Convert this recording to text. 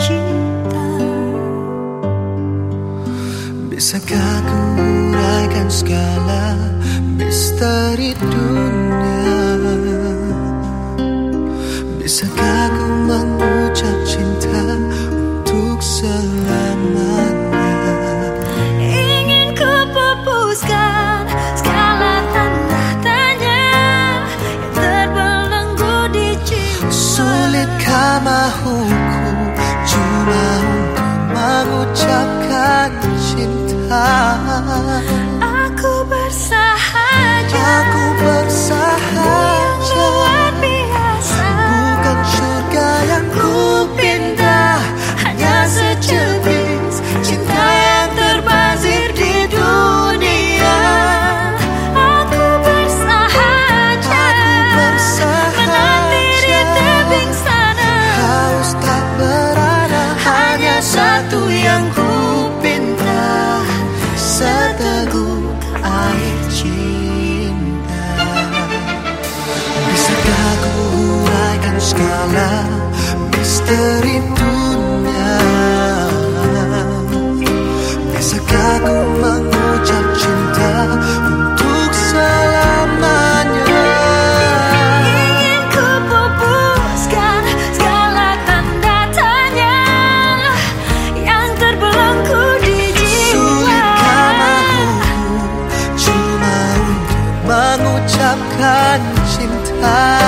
cinta. Bisakah ku uraikan segala misteri dunia? Bisakah Ah. cinta. Bisakah ku uraikan segala misteri 看见他